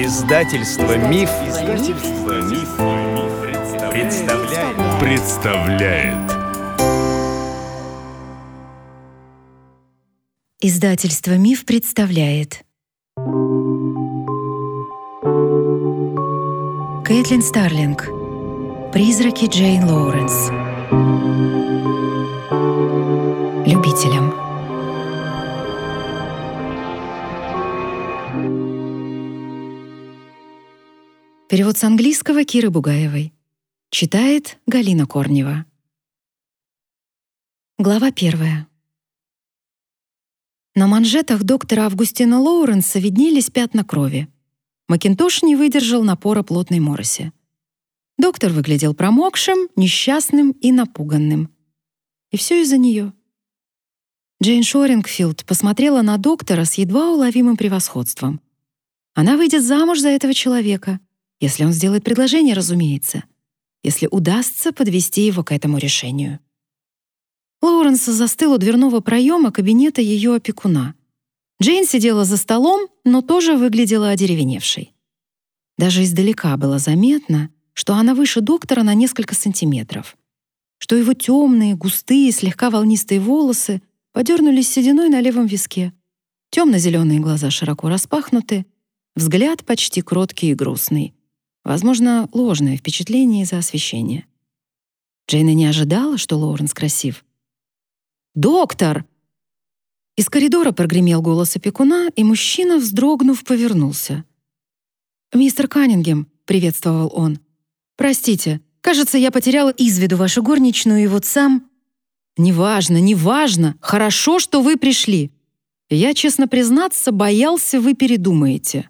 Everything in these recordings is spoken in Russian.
Издательство Миф, Издательство Миф, представляет. представляет. Издательство Миф представляет. Кейтлин Старлинг. Призраки Джейн Лоуренс. Перевод с английского Киры Бугаевой. Читает Галина Корнева. Глава первая. На манжетах доктора Августина Лоуренса виднелись пятна крови. Макинтош не выдержал напора плотной мороси. Доктор выглядел промокшим, несчастным и напуганным. И все из-за нее. Джейн Шорингфилд посмотрела на доктора с едва уловимым превосходством. Она выйдет замуж за этого человека — если он сделает предложение, разумеется. Если удастся подвести его к этому решению. Лоуренс застыл у дверного проема кабинета ее опекуна. Джейн сидела за столом, но тоже выглядела одеревеневшей. Даже издалека было заметно, что она выше доктора на несколько сантиметров, что его темные, густые, слегка волнистые волосы подернулись сединой на левом виске, темно-зеленые глаза широко распахнуты, взгляд почти кроткий и грустный, Возможно, ложное впечатление из-за освещения. Джейна не ожидала, что Лоуренс красив. «Доктор!» Из коридора прогремел голос опекуна, и мужчина, вздрогнув, повернулся. «Мистер Каннингем», — приветствовал он. «Простите, кажется, я потеряла из виду вашу горничную, и вот сам...» «Неважно, неважно. Хорошо, что вы пришли. Я, честно признаться, боялся, вы передумаете».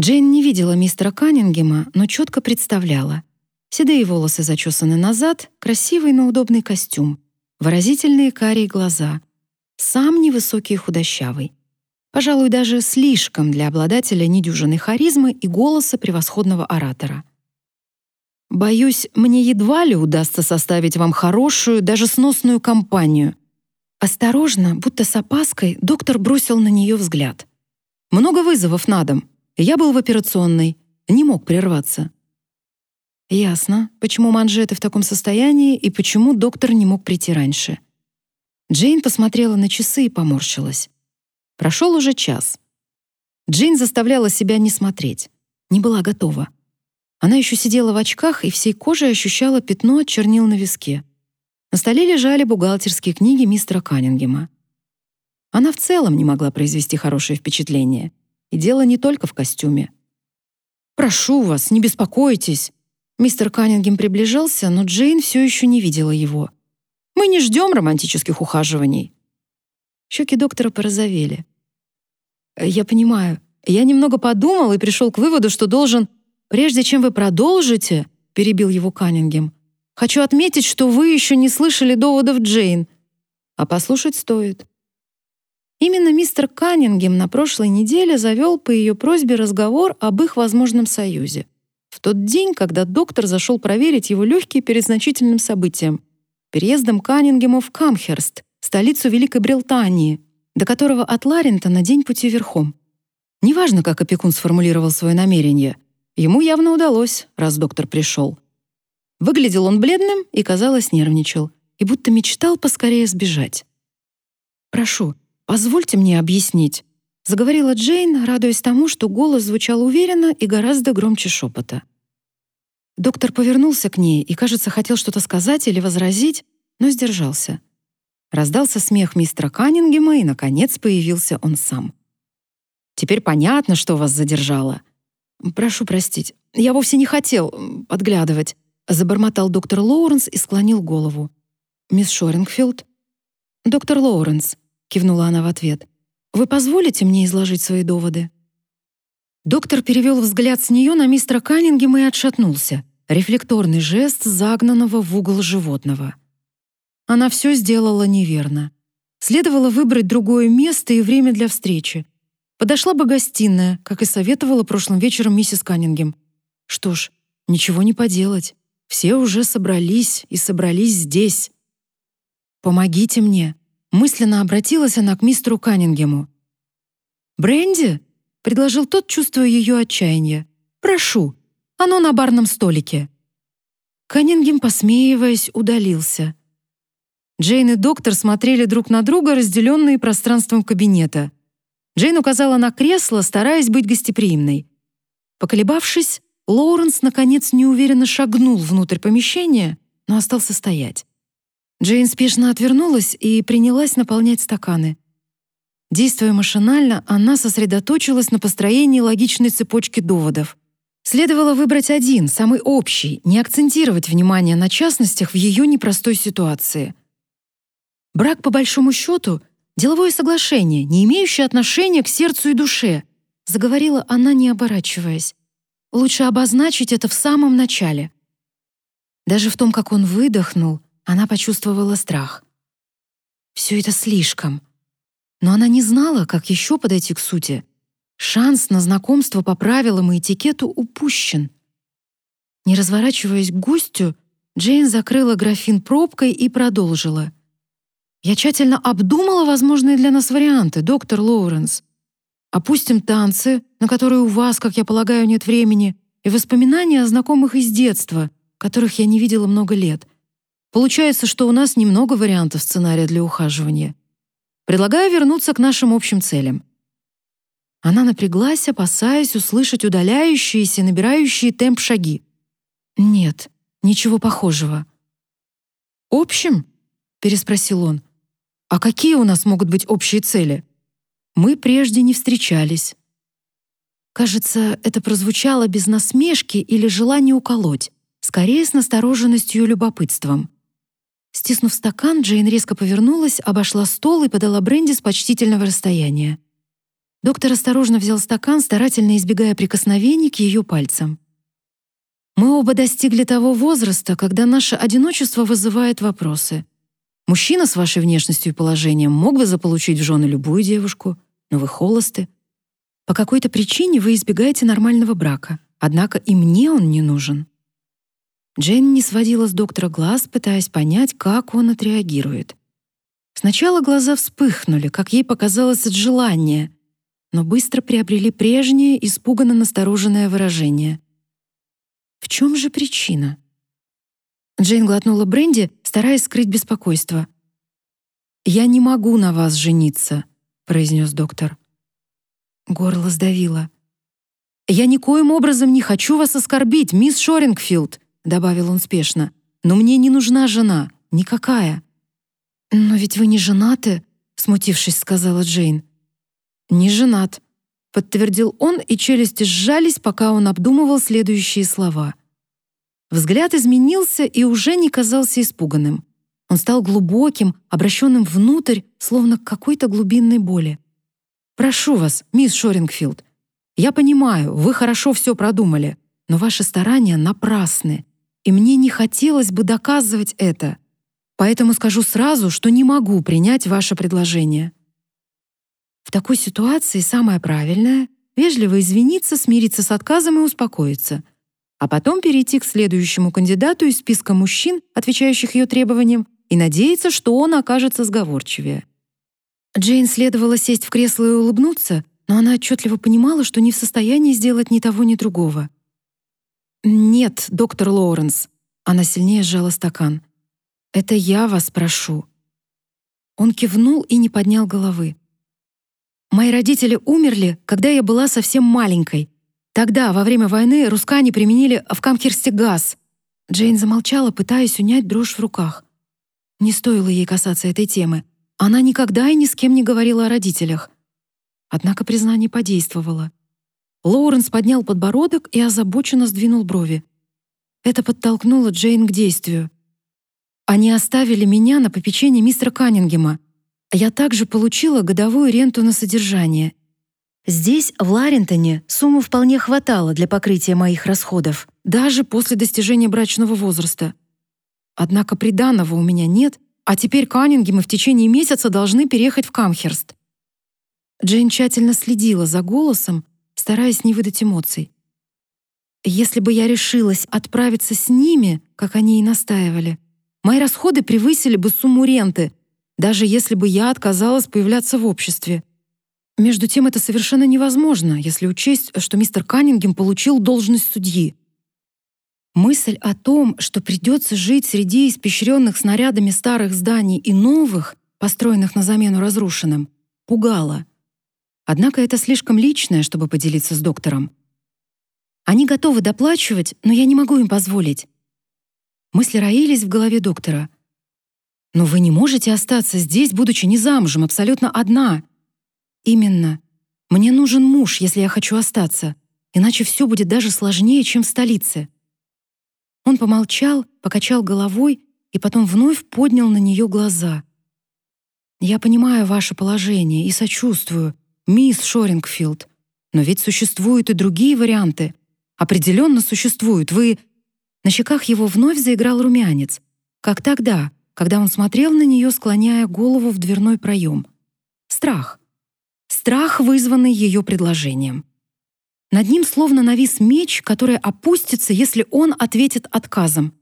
Джейн не видела мистера Каннингема, но четко представляла. Седые волосы зачесаны назад, красивый, но удобный костюм, выразительные карие глаза, сам невысокий и худощавый. Пожалуй, даже слишком для обладателя недюжинной харизмы и голоса превосходного оратора. «Боюсь, мне едва ли удастся составить вам хорошую, даже сносную компанию». Осторожно, будто с опаской, доктор бросил на нее взгляд. «Много вызовов на дом. Я был в операционной, не мог прерваться. Ясно, почему манжеты в таком состоянии и почему доктор не мог прийти раньше. Джейн посмотрела на часы и поморщилась. Прошел уже час. Джейн заставляла себя не смотреть, не была готова. Она еще сидела в очках и всей кожей ощущала пятно от чернил на виске. На столе лежали бухгалтерские книги мистера Каннингема. Она в целом не могла произвести хорошее впечатление. И дело не только в костюме. «Прошу вас, не беспокойтесь». Мистер Каннингем приближался, но Джейн все еще не видела его. «Мы не ждем романтических ухаживаний». Щеки доктора порозовели. «Я понимаю. Я немного подумал и пришел к выводу, что должен... Прежде чем вы продолжите, — перебил его Каннингем, — хочу отметить, что вы еще не слышали доводов Джейн. А послушать стоит. Именно мистер Каннингем на прошлой неделе завел по ее просьбе разговор об их возможном союзе. В тот день, когда доктор зашел проверить его легкие перед значительным событием — переездом Каннингема в Камхерст, столицу Великой Британии, до которого от Ларинтона день пути верхом. Неважно, как опекун сформулировал свое намерение, ему явно удалось, раз доктор пришел. Выглядел он бледным и, казалось, нервничал, и будто мечтал поскорее сбежать. «Прошу, «Позвольте мне объяснить», — заговорила Джейн, радуясь тому, что голос звучал уверенно и гораздо громче шепота. Доктор повернулся к ней и, кажется, хотел что-то сказать или возразить, но сдержался. Раздался смех мистера Каннингема, и, наконец, появился он сам. «Теперь понятно, что вас задержало». «Прошу простить, я вовсе не хотел подглядывать», — забормотал доктор Лоуренс и склонил голову. «Мисс Шорингфилд?» «Доктор Лоуренс», кивнула она в ответ. Вы позволите мне изложить свои доводы? Доктор перевел взгляд с нее на мистера Каннингема и отшатнулся. Рефлекторный жест загнанного в угол животного. Она все сделала неверно. Следовало выбрать другое место и время для встречи. Подошла бы гостиная, как и советовала прошлым вечером миссис Каннингем. Что ж, ничего не поделать. Все уже собрались и собрались здесь. «Помогите мне», Мысленно обратилась она к мистеру Каннингему. «Бренди?» — предложил тот, чувствуя ее отчаяние. «Прошу, оно на барном столике». Каннингем, посмеиваясь, удалился. Джейн и доктор смотрели друг на друга, разделенные пространством кабинета. Джейн указала на кресло, стараясь быть гостеприимной. Поколебавшись, Лоуренс, наконец, неуверенно шагнул внутрь помещения, но остался стоять. Джейн спешно отвернулась и принялась наполнять стаканы. Действуя машинально, она сосредоточилась на построении логичной цепочки доводов. Следовало выбрать один, самый общий, не акцентировать внимание на частностях в ее непростой ситуации. Брак, по большому счету, деловое соглашение, не имеющее отношения к сердцу и душе, заговорила она, не оборачиваясь. Лучше обозначить это в самом начале. Даже в том, как он выдохнул, она почувствовала страх. Все это слишком. Но она не знала, как еще подойти к сути. Шанс на знакомство по правилам и этикету упущен. Не разворачиваясь к гостю, Джейн закрыла графин пробкой и продолжила. «Я тщательно обдумала возможные для нас варианты, доктор Лоуренс. Опустим танцы, на которые у вас, как я полагаю, нет времени, и воспоминания о знакомых из детства, которых я не видела много лет. Получается, что у нас немного вариантов сценария для ухаживания. Предлагаю вернуться к нашим общим целям. Она напряглась, опасаясь услышать удаляющиеся, набирающие темп шаги. «Нет, ничего похожего». «Общим?» — переспросил он. «А какие у нас могут быть общие цели? Мы прежде не встречались». Кажется, это прозвучало без насмешки или желания уколоть, скорее с настороженностью и любопытством. Стиснув стакан, Джейн резко повернулась, обошла стол и подала Бренди с почтительного расстояния. Доктор осторожно взял стакан, старательно избегая прикосновений к ее пальцам. Мы оба достигли того возраста, когда наше одиночество вызывает вопросы. Мужчина с вашей внешностью и положением мог бы заполучить в жены любую девушку, но вы холосты. По какой-то причине вы избегаете нормального брака, однако и мне он не нужен. Джейн не сводила с доктора глаз, пытаясь понять, как он отреагирует. Сначала глаза вспыхнули, как ей показалось от желания, но быстро приобрели прежнее, испуганно настороженное выражение. В чем же причина? Джейн глотнула бренди, стараясь скрыть беспокойство. «Я не могу на вас жениться», — произнес доктор. Горло сдавило. «Я никоим образом не хочу вас оскорбить, мисс Шорингфилд», — добавил он спешно. «Но мне не нужна жена, никакая». «Но ведь вы не женаты», — смутившись, сказала Джейн. «Не женат», — подтвердил он, и челюсти сжались, пока он обдумывал следующие слова. Взгляд изменился и уже не казался испуганным. Он стал глубоким, обращенным внутрь, словно к какой-то глубинной боли. «Прошу вас, мисс Шорингфилд, я понимаю, вы хорошо все продумали, но ваши старания напрасны, и мне не хотелось бы доказывать это. Поэтому скажу сразу, что не могу принять ваше предложение». В такой ситуации самое правильное — вежливо извиниться, смириться с отказом и успокоиться, а потом перейти к следующему кандидату из списка мужчин, отвечающих ее требованиям, и надеяться, что он окажется сговорчивее. Джейн следовало сесть в кресло и улыбнуться, но она отчетливо понимала, что не в состоянии сделать ни того, ни другого. «Нет, доктор Лоуренс», — она сильнее сжала стакан. «Это я вас прошу». Он кивнул и не поднял головы. Мои родители умерли, когда я была совсем маленькой. Тогда, во время войны, рускане применили в Камхерсте газ. Джейн замолчала, пытаясь унять дрожь в руках. Не стоило ей касаться этой темы. Она никогда и ни с кем не говорила о родителях. Однако признание подействовало. Лоуренс поднял подбородок и озабоченно сдвинул брови. Это подтолкнуло Джейн к действию. Они оставили меня на попечение мистера Каннингема. Я также получила годовую ренту на содержание. Здесь, в Ларентоне, суммы вполне хватало для покрытия моих расходов, даже после достижения брачного возраста. Однако приданого у меня нет, а теперь Каннингемы в течение месяца должны переехать в Камхерст. Джейн тщательно следила за голосом, стараясь не выдать эмоций. Если бы я решилась отправиться с ними, как они и настаивали, мои расходы превысили бы сумму ренты, даже если бы я отказалась появляться в обществе. Между тем это совершенно невозможно, если учесть, что мистер Каннингем получил должность судьи. Мысль о том, что придется жить среди испещренных снарядами старых зданий и новых, построенных на замену разрушенным, пугала. Однако это слишком личное, чтобы поделиться с доктором. Они готовы доплачивать, но я не могу им позволить. Мысли роились в голове доктора. «Но вы не можете остаться здесь, будучи не замужем, абсолютно одна», Именно. Мне нужен муж, если я хочу остаться, иначе все будет даже сложнее, чем в столице. Он помолчал, покачал головой и потом вновь поднял на нее глаза. Я понимаю ваше положение и сочувствую, мисс Шорингфилд, но ведь существуют и другие варианты. Определенно существуют. Вы На щеках его вновь заиграл румянец, как тогда, когда он смотрел на нее, склоняя голову в дверной проем. Страх. Страх, вызванный ее предложением. Над ним словно навис меч, который опустится, если он ответит отказом.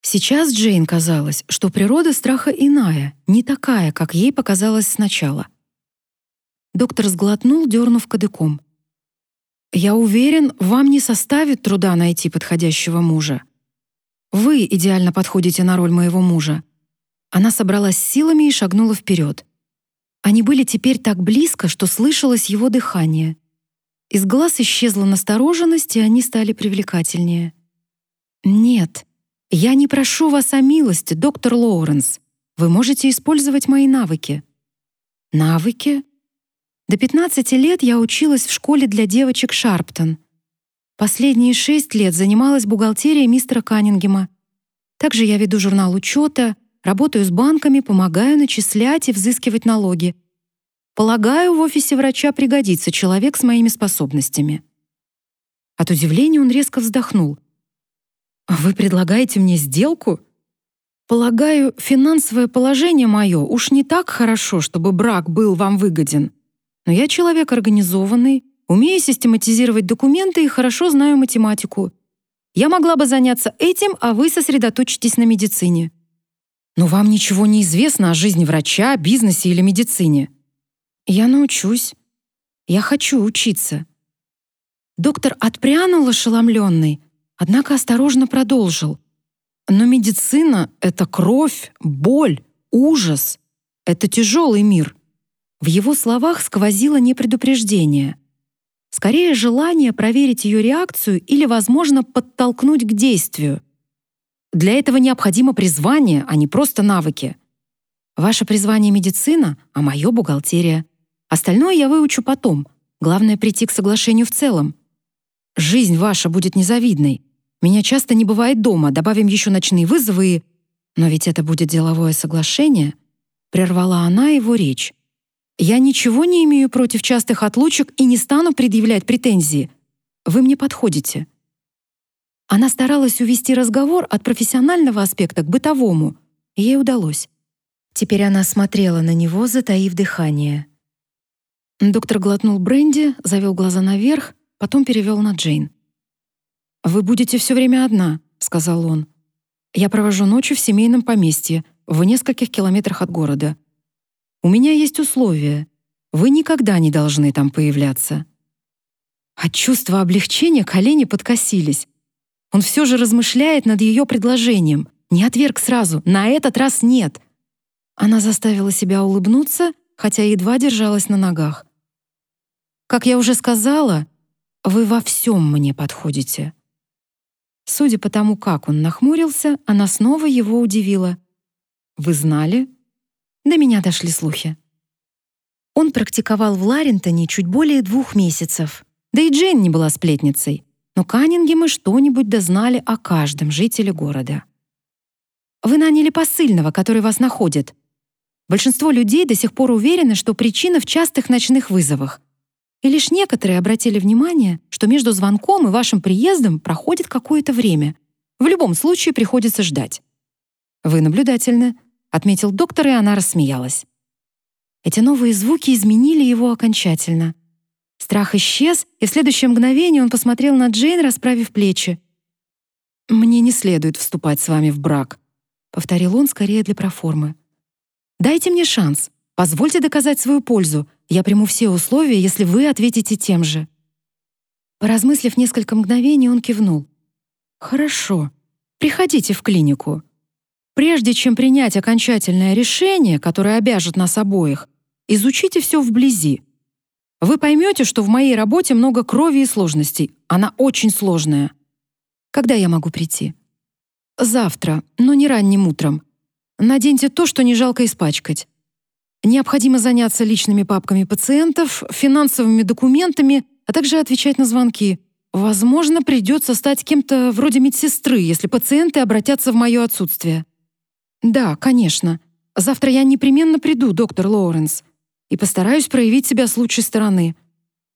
Сейчас Джейн казалось, что природа страха иная, не такая, как ей показалось сначала. Доктор сглотнул, дернув кадыком. «Я уверен, вам не составит труда найти подходящего мужа. Вы идеально подходите на роль моего мужа». Она собралась силами и шагнула вперед. Они были теперь так близко, что слышалось его дыхание. Из глаз исчезла настороженность, и они стали привлекательнее. «Нет, я не прошу вас о милости, доктор Лоуренс. Вы можете использовать мои навыки». «Навыки?» До 15 лет я училась в школе для девочек Шарптон. Последние шесть лет занималась бухгалтерией мистера Каннингема. Также я веду журнал учета, Работаю с банками, помогаю начислять и взыскивать налоги. Полагаю, в офисе врача пригодится человек с моими способностями. От удивления он резко вздохнул. Вы предлагаете мне сделку? Полагаю, финансовое положение мое уж не так хорошо, чтобы брак был вам выгоден. Но я человек организованный, умею систематизировать документы и хорошо знаю математику. Я могла бы заняться этим, а вы сосредоточитесь на медицине. Но вам ничего не известно о жизни врача, бизнесе или медицине. Я научусь. Я хочу учиться. Доктор отпрянул ошеломленный, однако осторожно продолжил. Но медицина — это кровь, боль, ужас. Это тяжелый мир. В его словах сквозило непредупреждение. Скорее, желание проверить ее реакцию или, возможно, подтолкнуть к действию — для этого необходимо призвание, а не просто навыки. Ваше призвание — медицина, а мое — бухгалтерия. Остальное я выучу потом. Главное — прийти к соглашению в целом. Жизнь ваша будет незавидной. Меня часто не бывает дома, добавим еще ночные вызовы и... Но ведь это будет деловое соглашение. Прервала она его речь. Я ничего не имею против частых отлучек и не стану предъявлять претензии. Вы мне подходите. Она старалась увести разговор от профессионального аспекта к бытовому, и ей удалось. Теперь она смотрела на него, затаив дыхание. Доктор глотнул бренди, завел глаза наверх, потом перевел на Джейн. «Вы будете все время одна», — сказал он. «Я провожу ночью в семейном поместье, в нескольких километрах от города. У меня есть условия. Вы никогда не должны там появляться». От чувства облегчения колени подкосились. Он все же размышляет над ее предложением. Не отверг сразу, на этот раз нет. Она заставила себя улыбнуться, хотя едва держалась на ногах. «Как я уже сказала, вы во всем мне подходите». Судя по тому, как он нахмурился, она снова его удивила. «Вы знали?» До меня дошли слухи. Он практиковал в Ларентоне чуть более двух месяцев. Да и Джейн не была сплетницей но Каннингемы что-нибудь дознали о каждом жителе города. Вы наняли посыльного, который вас находит. Большинство людей до сих пор уверены, что причина в частых ночных вызовах. И лишь некоторые обратили внимание, что между звонком и вашим приездом проходит какое-то время. В любом случае приходится ждать. Вы наблюдательны, отметил доктор, и она рассмеялась. Эти новые звуки изменили его окончательно. Страх исчез, и в следующее мгновение он посмотрел на Джейн, расправив плечи. «Мне не следует вступать с вами в брак», — повторил он скорее для проформы. «Дайте мне шанс, позвольте доказать свою пользу. Я приму все условия, если вы ответите тем же». Поразмыслив несколько мгновений, он кивнул. «Хорошо. Приходите в клинику. Прежде чем принять окончательное решение, которое обяжет нас обоих, изучите все вблизи. Вы поймете, что в моей работе много крови и сложностей. Она очень сложная. Когда я могу прийти? Завтра, но не ранним утром. Наденьте то, что не жалко испачкать. Необходимо заняться личными папками пациентов, финансовыми документами, а также отвечать на звонки. Возможно, придется стать кем-то вроде медсестры, если пациенты обратятся в мое отсутствие. Да, конечно. Завтра я непременно приду, доктор Лоуренс, и постараюсь проявить себя с лучшей стороны.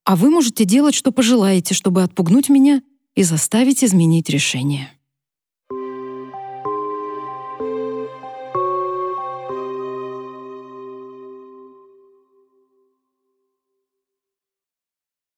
А вы можете делать, что пожелаете, чтобы отпугнуть меня и заставить изменить решение.